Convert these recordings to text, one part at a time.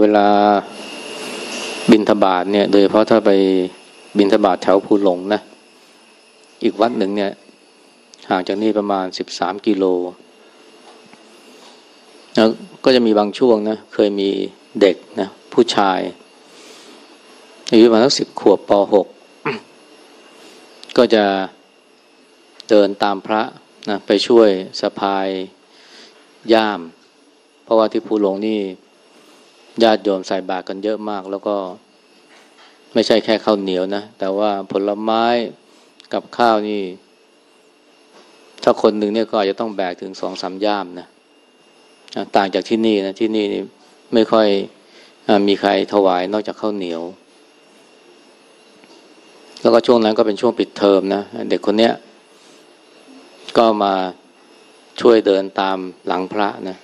เวลาบินทบาทเนี่ย โดยเฉพาะถ้าไปบินทบาทแถวภูหลงนะ อีกวัดหนึ่งเนี่ย ห่างจากนี่ประมาณสิบสามกิโลแล้วก็จะมีบางช่วงนะ เคยมีเด็กนะ ผู้ชายอายุประมาณสักสิบขวบปหกก็จะเดินตามพระนะไปช่วยสะพายย่าม เพราะว่าที่ภูหลงนี่ ญาติโยมใส่บาตรกันเยอะมาก แล้วก็ไม่ใช่แค่ข้าวเหนียวนะ แต่ว่าผลไม้กับข้าวนี่ ถ้าคนหนึ่งเนี่ยก็อาจจะต้องแบกถึงสองสามย่ามนะต่างจากที่นี่นะที่นี่นี่ไม่ค่อยอมีใครถวายนอกจากข้าวเหนียว แล้วก็ช่วงนั้นก็เป็นช่วงปิดเทอมนะเด็กคนเนี้ย ก็มาช่วยเดินตามหลังพระนะ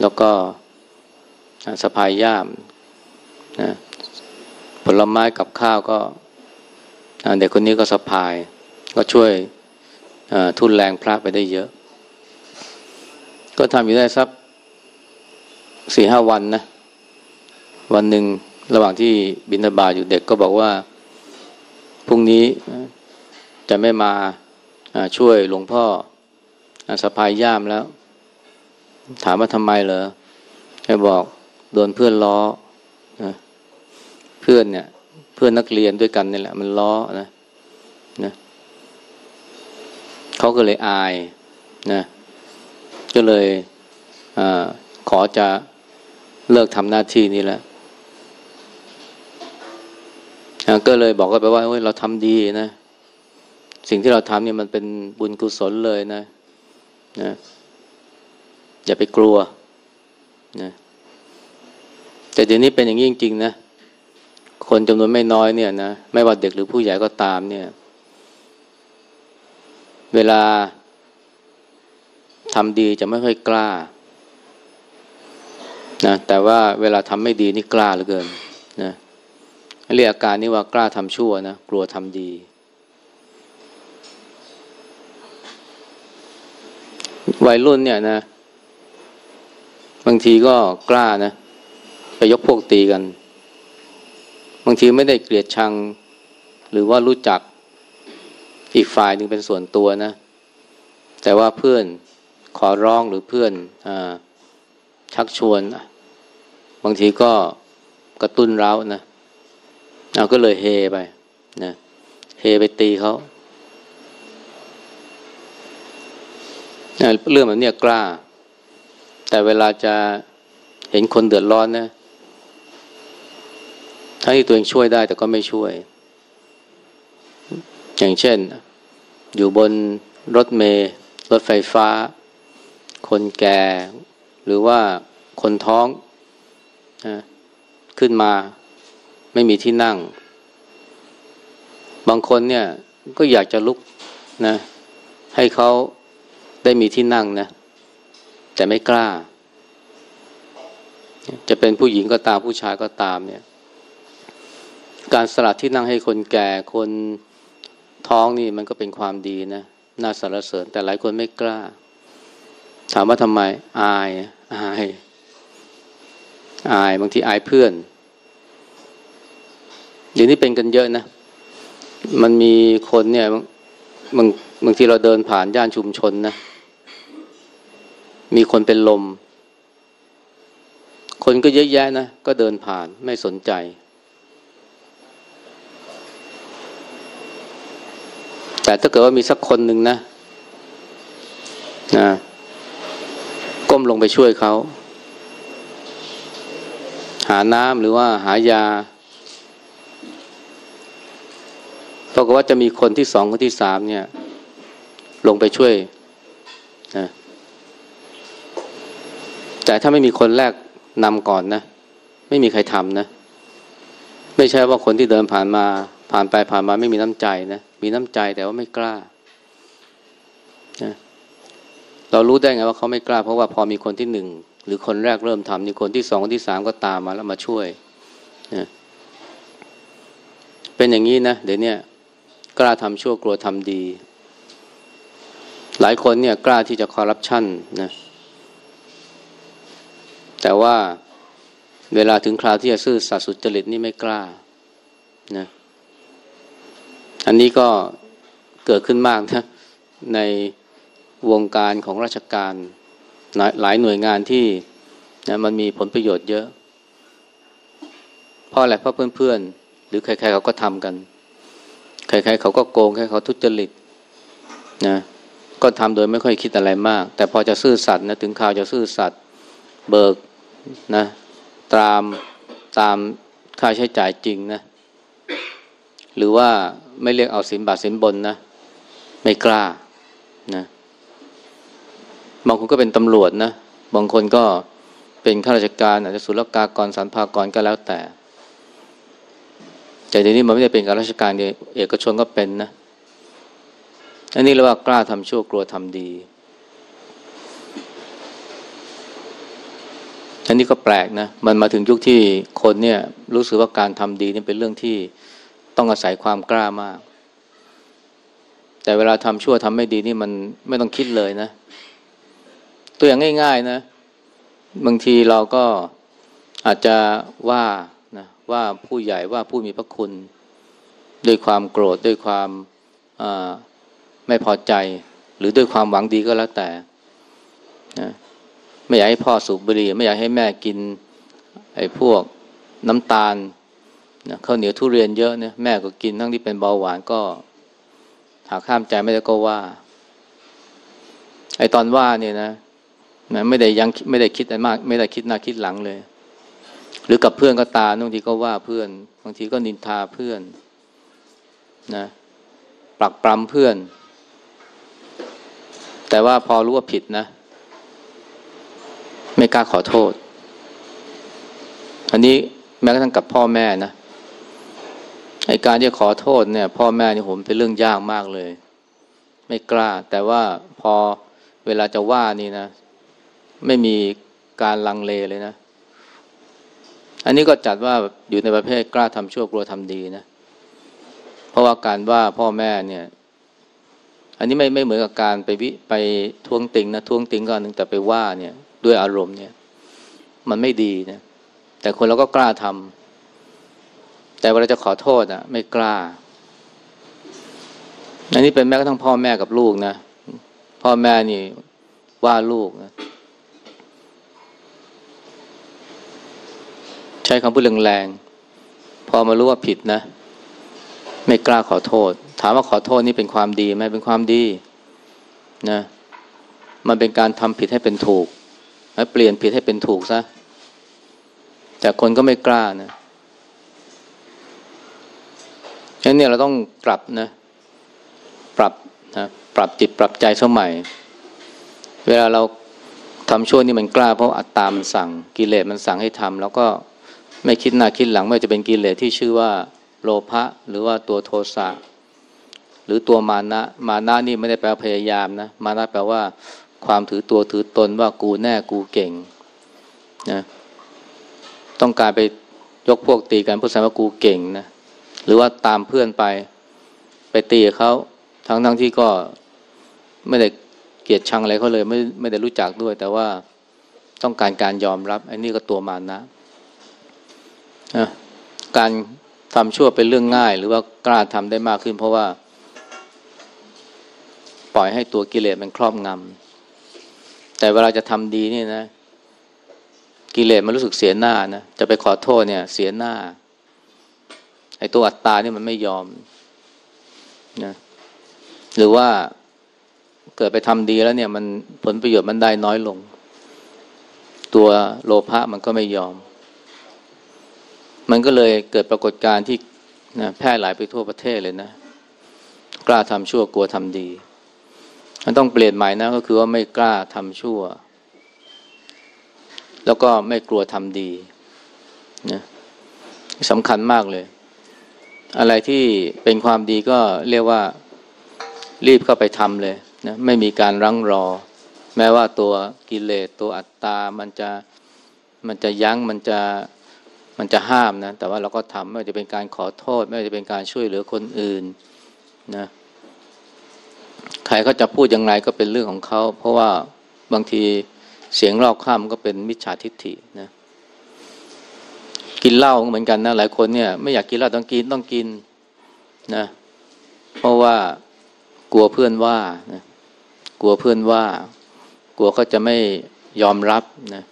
แล้วก็ สะพายย่ามนะผลไม้กับข้าวก็เด็กคนนี้ก็สะพาย ก็ช่วยทุนแรงพระไปได้เยอะ ก็ทำอยู่ได้สักสี่ห้าวันนะ วันหนึ่งระหว่างที่บินาบาอยู่เด็กก็บอกว่า พรุ่งนี้จะไม่มาช่วยหลวงพ่อสะพายย่ามแล้ว ถามว่าทำไมเหรอให้บอก โดนเพื่อนล้อนะเพื่อนเนี่ย เพื่อนนักเรียนด้วยกันนี่แหละ มันล้อนะนะเขาก็เลยอายนะก็เลยอขอจะเลิกทำหน้าที่นี้แล้วก็เลยบอกกันไปว่าเราทำดีนะสิ่งที่เราทำเนี่ยมันเป็นบุญกุศลเลยนะนะอย่าไปกลัวนะ แต่เดี๋ยวนี้เป็นอย่างนี้จริงๆนะ คนจำนวนไม่น้อยเนี่ยนะ ไม่ว่าเด็กหรือผู้ใหญ่ก็ตามเนี่ย เวลาทำดีจะไม่ค่อยกล้านะแต่ว่าเวลาทำไม่ดีนี่กล้าเหลือเกินนะเรียกอาการนี้ว่ากล้าทำชั่วนะกลัวทำดี วัยรุ่นเนี่ยนะ บางทีก็กล้านะ ไปยกพวกตีกัน บางทีไม่ได้เกลียดชัง หรือว่ารู้จักอีกฝ่ายหนึ่งเป็นส่วนตัวนะ แต่ว่าเพื่อนขอร้องหรือเพื่อนอชักชวน บางทีก็กระตุ้นเร้านะเอาก็เลยเฮไปนะเฮไปตีเขาเรื่องแบบนี้กล้า แต่เวลาจะเห็นคนเดือดร้อนนะ ทั้งที่ตัวเองช่วยได้แต่ก็ไม่ช่วย อย่างเช่น อยู่บนรถเมล์รถไฟฟ้า คนแก่ หรือว่าคนท้องนะขึ้นมาไม่มีที่นั่ง บางคนเนี่ยก็อยากจะลุกนะ ให้เขาได้มีที่นั่งนะ แต่ไม่กล้า จะเป็นผู้หญิงก็ตามผู้ชายก็ตามเนี่ย การสลัดที่นั่งให้คนแก่คนท้องนี่มันก็เป็นความดีนะน่าสรรเสริญ แต่หลายคนไม่กล้า ถามว่าทำไม อายอาย อายบางทีอายเพื่อนเดี๋ยวนี้เป็นกันเยอะนะ มันมีคนเนี่ยบางบางทีเราเดินผ่านย่านชุมชนนะ มีคนเป็นลม คนก็เยอะแยะนะ ก็เดินผ่านไม่สนใจ แต่ถ้าเกิดว่ามีสักคนหนึ่งนะนะก้มลงไปช่วยเขา หาน้ำหรือว่าหายาปรากฏว่าจะมีคนที่สองคนที่สามเนี่ย ลงไปช่วยนะแต่ถ้าไม่มีคนแรกนำก่อนนะ ไม่มีใครทำนะ ไม่ใช่ว่าคนที่เดินผ่านมา ผ่านไปผ่านมาไม่มีน้ำใจนะ มีน้ำใจแต่ว่าไม่กล้านะเรารู้ได้ไงว่าเขาไม่กล้า เพราะว่าพอมีคนที่หนึ่งหรือคนแรกเริ่มทำนี่คนที่สองคนที่สามก็ตามมาแล้วมาช่วยนะเป็นอย่างนี้นะเดี๋ยวนี้กล้าทำชั่วกลัวทำดี หลายคนเนี่ยกล้าที่จะคอร์รัปชันนะแต่ว่าเวลาถึงคราวที่จะซื่อสัตย์สุจริตนี่ไม่กล้านะ อันนี้ก็เกิดขึ้นมากนะในวงการของราชการหลายหน่วยงานที่นะมันมีผลประโยชน์เยอะเพราะอะไรเพราะเพื่อนๆ หรือใครๆเขาก็ทำกัน ใครๆเขาก็โกงใครเขาทุจริตนะก็ทำโดยไม่ค่อยคิดอะไรมาก แต่พอจะซื่อสัตย์นะถึงข่าวจะซื่อสัตย์เบิกนะตามตามค่าใช้จ่ายจริงนะหรือว่า ไม่เรียกเอาสินบาทสินบนนะ ไม่กล้านะบางคนก็เป็นตำรวจนะ บางคนก็เป็นข้าราชการอาจจะศุลกากรสรรพากรก็แล้วแต่ แต่ทีนี้มันไม่ได้เป็นการราชการเอกชนก็เป็นนะอันนี้เรียกว่ากล้าทำชั่วกลัวทำดี อันนี้ก็แปลกนะ มันมาถึงยุคที่คนเนี่ยรู้สึกว่าการทำดีนี่เป็นเรื่องที่ ต้องอาศัยความกล้ามาก แต่เวลาทำชั่วทำไม่ดีนี่มันไม่ต้องคิดเลยนะ ตัวอย่างง่าย ๆนะ บางทีเราก็อาจจะว่านะว่าผู้ใหญ่ว่าผู้มีพระคุณ ด้วยความโกรธด้วยความไม่พอใจ หรือด้วยความหวังดีก็แล้วแต่นะไม่อยากให้พ่อสูบบุหรี่ไม่อยากให้แม่กินไอ้พวกน้ำตาล นะข้าวเหนียวทุเรียนเยอะเนี่ยแม่ก็กินทั้งที่เป็นเบาหวานก็ หากข้ามใจไม่ได้ก็ว่า ไอ้ตอนว่าเนี่ยนะนะไม่ได้ยังไม่ได้คิดอะไรมาก ไม่ได้คิดหน้าคิดหลังเลย หรือกับเพื่อนก็ตาบางทีก็ว่าเพื่อน บางทีก็นินทาเพื่อนนะปลักปรำเพื่อน แต่ว่าพอรู้ว่าผิดนะ ไม่กล้าขอโทษ อันนี้แม้กระทั่งกับพ่อแม่นะ การที่ขอโทษเนี่ยพ่อแม่นี่ผมเป็นเรื่องยากมากเลย ไม่กล้า แต่ว่าพอเวลาจะว่านี่นะ ไม่มีการลังเลเลยนะ อันนี้ก็จัดว่าอยู่ในประเภทกล้าทำชั่วกลัวทำดีนะ เพราะว่าการว่าพ่อแม่เนี่ย อันนี้ไม่ไม่เหมือนกับการไปวิไปทวงติงนะทวงติงก็หนึ่งแต่ไปว่าเนี่ย ด้วยอารมณ์เนี่ย มันไม่ดีนะแต่คนเราก็กล้าทำ แต่เวลาจะขอโทษอะ ไม่กล้า อันนี้เป็นแม้กระทั่งพ่อแม่กับลูกนะ พ่อแม่นี่ว่าลูกนะใช้คำพูดแรงๆ พอมารู้ว่าผิดนะ ไม่กล้าขอโทษ ถามว่าขอโทษนี่เป็นความดีไหมเป็นความดีนะ มันเป็นการทำผิดให้เป็นถูกให้เปลี่ยนผิดให้เป็นถูกซะ แต่คนก็ไม่กล้านะ ฉะนั้นเนี่ยเราต้องปรับนะ ปรับนะปรับจิตปรับใจสมัย เวลาเราทำชั่วนี่มันกล้าเพราะอัตตามันสั่งกิเลสมันสั่งให้ทำแล้วก็ไม่คิดหน้าคิดหลังไม่จะเป็นกิเลสที่ชื่อว่าโลภะหรือว่าตัวโทสะหรือตัวมานะ มานะนี่ไม่ได้แปลพยายามนะมานะแปลว่า ความถือตัวถือตนว่ากูแน่กูเก่งนะต้องการไปยกพวกตีกันพูดแสดงว่ากูเก่งนะ หรือว่าตามเพื่อนไปไปตีเขาทั้งทั้งที่ก็ไม่ได้เกลียดชังอะไรเขาเลยไม่ไม่ได้รู้จักด้วย แต่ว่าต้องการการยอมรับไอ้นี่ก็ตัวมานะนะการทำชั่วเป็นเรื่องง่าย หรือว่ากล้าทำได้มากขึ้น เพราะว่า ปล่อยให้ตัวกิเลสมันครอบงำแต่เวลาจะทำดีนี่นะ กิเลสมันรู้สึกเสียหน้านะจะไปขอโทษเนี่ย เสียหน้า ไอ้ตัวอัตตาเนี่ยมันไม่ยอมนะหรือว่าเกิดไปทำดีแล้วเนี่ย มันผลประโยชน์มันได้น้อยลง ตัวโลภะมันก็ไม่ยอม มันก็เลยเกิดปรากฏการณ์ที่นะแพร่หลายไปทั่วประเทศเลยนะ กล้าทำชั่วกลัวทำดี มันต้องเปลี่ยนใหม่นะก็คือว่าไม่กล้าทำชั่ว แล้วก็ไม่กลัวทำดีนะสำคัญมากเลย อะไรที่เป็นความดีก็เรียกว่ารีบเข้าไปทำเลยนะไม่มีการรั้งรอ แม้ว่าตัวกิเลสตัวอัตตา มันจะมันจะยั้งมันจะมันจะห้ามนะ แต่ว่าเราก็ทำไม่ว่าจะเป็นการขอโทษ ไม่ว่าจะเป็นการช่วยเหลือคนอื่นนะใครเขาจะพูดอย่างไรก็เป็นเรื่องของเขา เพราะว่าบางทีเสียงรอบข้ามก็เป็นมิจฉาทิฏฐินะ กินเหล้าเหมือนกันนะหลายคนเนี่ยไม่อยากกินเหล้าต้องกินต้องกินนะเพราะว่ากลัวเพื่อนว่านะกลัวเพื่อนว่า กลัวเขาจะไม่ยอมรับนะ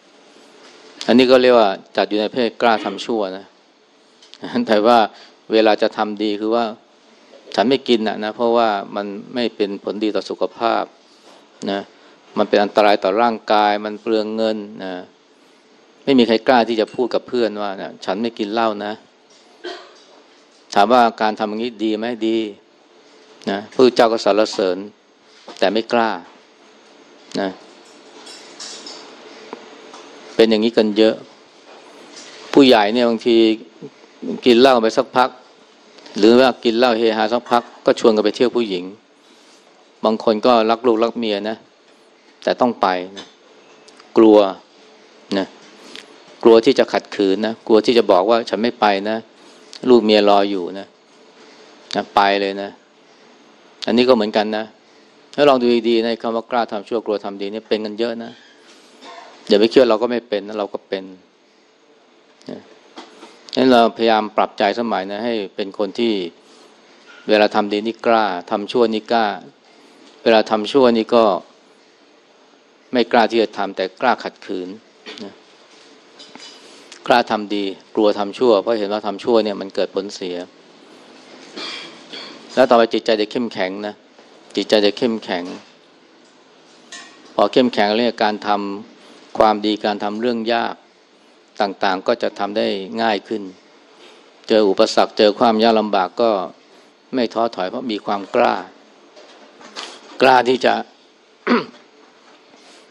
อันนี้ก็เรียกว่าจัดอยู่ในเพศกล้าทำชั่วนะแต่ว่าเวลาจะทำดีคือว่า ฉันไม่กินนะนะเพราะว่ามันไม่เป็นผลดีต่อสุขภาพนะมันเป็นอันตรายต่อร่างกาย มันเปลืองเงินนะ ไม่มีใครกล้าที่จะพูดกับเพื่อนว่านะฉันไม่กินเหล้านะ ถามว่าการทำอย่างนี้ดีไหมดีนะพระเจ้าก็สรรเสริญ แต่ไม่กล้านะเป็นอย่างนี้กันเยอะ ผู้ใหญ่เนี่ยบางทีกินเหล้าไปสักพัก หรือว่ากินเหล้าเฮฮาสักพัก ก็ชวนกันไปเที่ยวผู้หญิง บางคนก็รักลูกรักเมียนะ แต่ต้องไปนะกลัว กลัวที่จะขัดขืนนะกลัวที่จะบอกว่าฉันไม่ไปนะลูกเมียรออยู่นะนะไปเลยนะ อันนี้ก็เหมือนกันนะถ้าลองดูดีๆในคำว่ากล้าทำชั่วกลัวทำดีนี่เป็นกันเยอะนะอย่าไปเชื่อเราก็ไม่เป็นนะเราก็เป็นนั้นเราพยายามปรับใจสมัยนะ ให้เป็นคนที่เวลาทำดีนี่กล้าทำชั่วนี่กล้า เวลาทำชั่วนี่ก็ ไม่กล้าที่จะทำแต่กล้าขัดขืน กล้าทำดี กลัวทำชั่ว เพราะเห็นว่าทำชั่วเนี่ยมันเกิดผลเสีย แล้วต่อไปจิตใจจะเข้มแข็งนะจิตใจจะเข้มแข็ง พอเข้มแข็งเรื่องการทำความดีการทำเรื่องยากต่างๆ ก็จะทำได้ง่ายขึ้น เจออุปสรรคเจอความยากลำบากก็ไม่ท้อถอยเพราะมีความกล้า กล้าที่จะ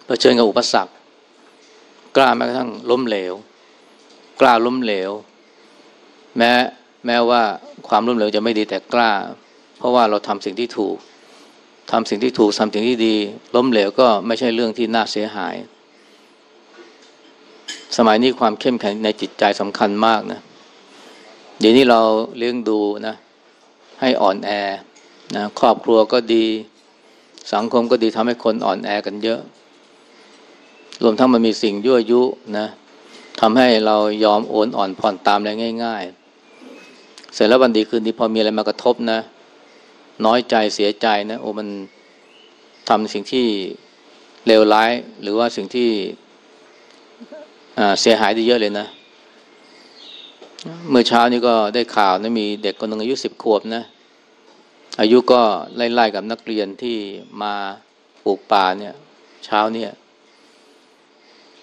เผชิญกับอุปสรรค กล้าแม้กระทั่งล้มเหลว กล้าล้มเหลว แม้แม้ว่าความล้มเหลวจะไม่ดีแต่กล้า เพราะว่าเราทำสิ่งที่ถูกทำสิ่งที่ถูกทำสิ่งที่ดี ล้มเหลวก็ไม่ใช่เรื่องที่น่าเสียหาย สมัยนี้ความเข้มแข็งในจิตใจสำคัญมากนะเดี๋ยวนี้เราเลี้ยงดูนะให้อ่อนแอนะครอบครัวก็ดี สังคมก็ดีทำให้คนอ่อนแอกันเยอะ รวมทั้งมันมีสิ่งยั่วยุนะ ทำให้เรายอมโอนอ่อนผ่อนตามอะไรง่าย ๆ เสร็จแล้ววันดีคืนดีพอมีอะไรมากระทบนะ น้อยใจเสียใจนะโอ้มันทำสิ่งที่เลวร้าย หรือว่าสิ่งที่เสียหายได้เยอะเลยนะ เมื่อเช้านี้ก็ได้ข่าวนะมีเด็กคนหนึ่งอายุสิบขวบนะ อายุก็ไล่ๆกับนักเรียนที่มาปลูกป่าเนี่ย เช้าเนี่ย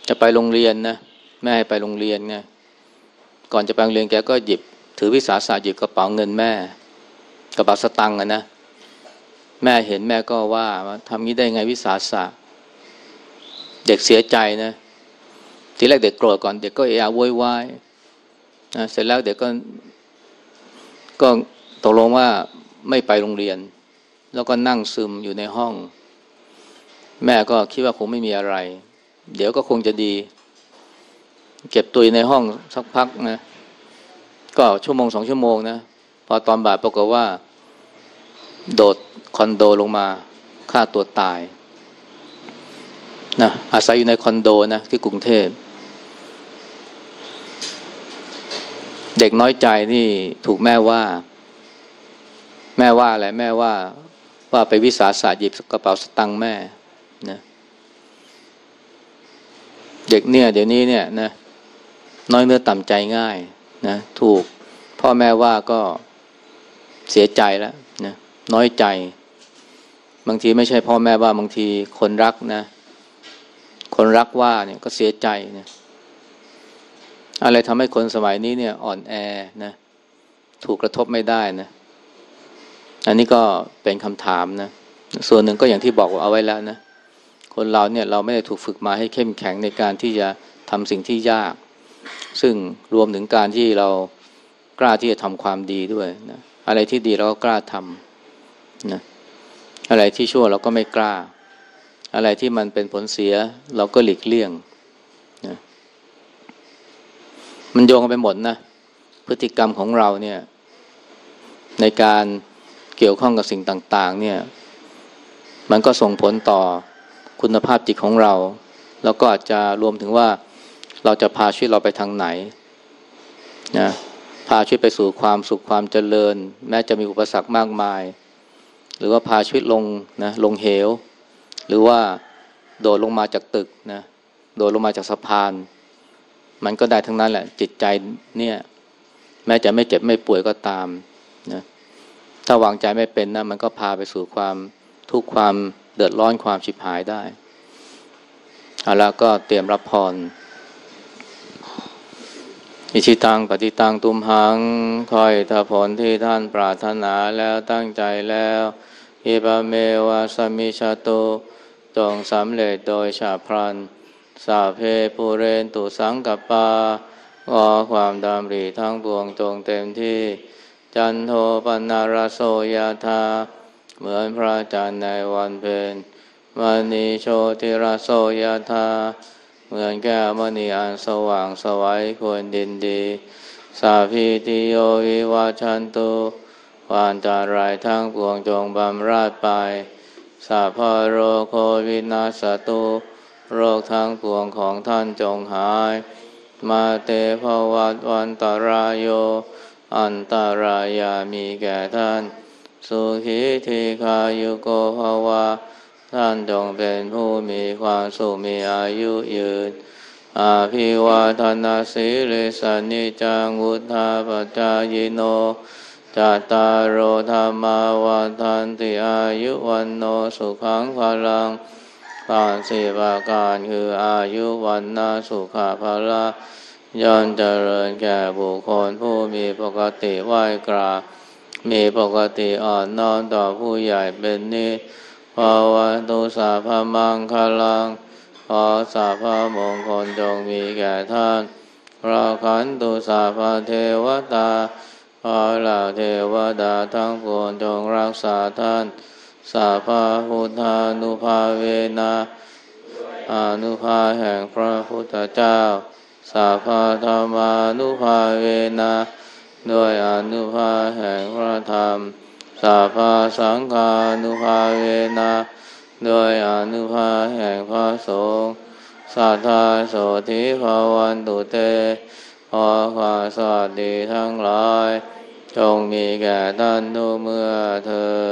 จะไปโรงเรียนนะ แม่ให้ไปโรงเรียนไงก่อนจะไปโรงเรียนแกก็หยิบ ถือวิสาสะหยิบกระเป๋าเงินแม่ กระเป๋าสตังค์นะแม่เห็นแม่ก็ว่าทำงี้ได้ไงวิสาสะเด็กเสียใจนะทีแรกเด็กโกรธก่อนเด็กก็เอะอะโวยวายนะเสร็จแล้วเด็กก็ ก็ตกลงว่าไม่ไปโรงเรียน แล้วก็นั่งซึมอยู่ในห้อง แม่ก็คิดว่าคงไม่มีอะไร เดี๋ยวก็คงจะดี เก็บตัวในห้องสักพักนะ ก็ชั่วโมงสองชั่วโมงนะ พอตอนบ่ายปรากฏว่า โดดคอนโดลงมาฆ่าตัวตายนะอาศัยอยู่ในคอนโดนะที่กรุงเทพเด็กน้อยใจนี่ถูกแม่ว่า แม่ว่าอะไรแม่ว่า ว่าไปวิสาสะหยิบกระเป๋าสตังค์แม่นะเด็กเนี่ย เดี๋ยวนี้เนี่ยนะ น้อยเนื้อต่ำใจง่ายนะถูกพ่อแม่ว่าก็เสียใจแล้วนะน้อยใจ บางทีไม่ใช่พ่อแม่ว่าบางทีคนรักนะ คนรักว่าเนี่ยก็เสียใจนะอะไรทำให้คนสมัยนี้เนี่ย อ่อนแอนะถูกกระทบไม่ได้นะ อันนี้ก็เป็นคำถามนะ ส่วนหนึ่งก็อย่างที่บอกเอาไว้แล้วนะ คนเราเนี่ยเราไม่ได้ถูกฝึกมาให้เข้มแข็งในการที่จะทำสิ่งที่ยาก ซึ่งรวมถึงการที่เรากล้าที่จะทำความดีด้วยนะอะไรที่ดีเราก็กล้าทำนะอะไรที่ชั่วเราก็ไม่กล้า อะไรที่มันเป็นผลเสีย เราก็หลีกเลี่ยงนะมันโยงกันไปหมดนะพฤติกรรมของเราเนี่ย ในการเกี่ยวข้องกับสิ่งต่าง ๆ เนี่ย มันก็ส่งผลต่อคุณภาพจิตของเรา แล้วก็อาจจะรวมถึงว่า เราจะพาชีวิตเราไปทางไหนนะพาชีวิตไปสู่ความสุขความเจริญ แม้จะมีอุปสรรคมากมาย หรือว่าพาชีวิตลงนะลงเหว หรือว่าโดดลงมาจากตึกนะโดดลงมาจากสะพาน มันก็ได้ทั้งนั้นแหละ จิตใจเนี่ย แม้จะไม่เจ็บไม่ป่วยก็ตามนะถ้าวางใจไม่เป็นนะมันก็พาไปสู่ความทุกข์ความเดือดร้อนความฉิบหายได้เอาแล้วก็เตรียมรับพร อิชิตังปฏิตังตุมหังคอยถ้าผลที่ท่านปรารถนาแล้วตั้งใจแล้วอิปะเมวะสมิชาโตจงสำเร็จโดยชาพรัน สาเพปูเรนตุสังกปาขอความดำริทั้งปวงจงเต็มที่ จันโทปนารโสยธาเหมือนพระจันทร์ในวันเพ็ญมณีโชติรโสยธา เหมือนแก้วมณีอันสว่างสวัยควรดินดี สาพีติโยวิวาชันตุวานจารายทั้งปวงจงบำราดไป สาพโรโควินาสตุ โรคทั้งปวงของท่านจงหาย มาเตภวัตวันตรายโย อันตารายามีแก่ท่าน สุขีทีคายุโกภวะ ท่านจงเป็นผู้มีความสุขมีอายุยืน อาภิวาทนาสิริสานิจังวุธาปจายโนจัตตารโอธรรมาวันทันติอายุวันโนสุขังพลังการสี่ประการคืออายุวันนาสุขาภละย่อมเจริญแก่บุคคลผู้มีปกติไหวกรา มีปกติอ่อนน้อมต่อผู้ใหญ่เป็นนิจ ภาวันตุสาพมังคลัง ขอสาพมงคลจงมีแก่ท่านราขันตุสาพเทวตา ขอเหล่าเทวดาทั้งปวงจงรักษาท่าน สาพาพุทธานุภาเวนะอนุภาแห่งพระพุทธเจ้า สาพาธรรมานุภาเวนะด้วยอนุภาแห่งพระธรรม สาพาสังฆานุภาเวนะด้วยอนุภาแห่งพระสงฆ์สัทธาโสธิภาวันตุเตขอความสวัสดีทั้งหลาย จงมีแก่ท่านทุกเมื่อเธอ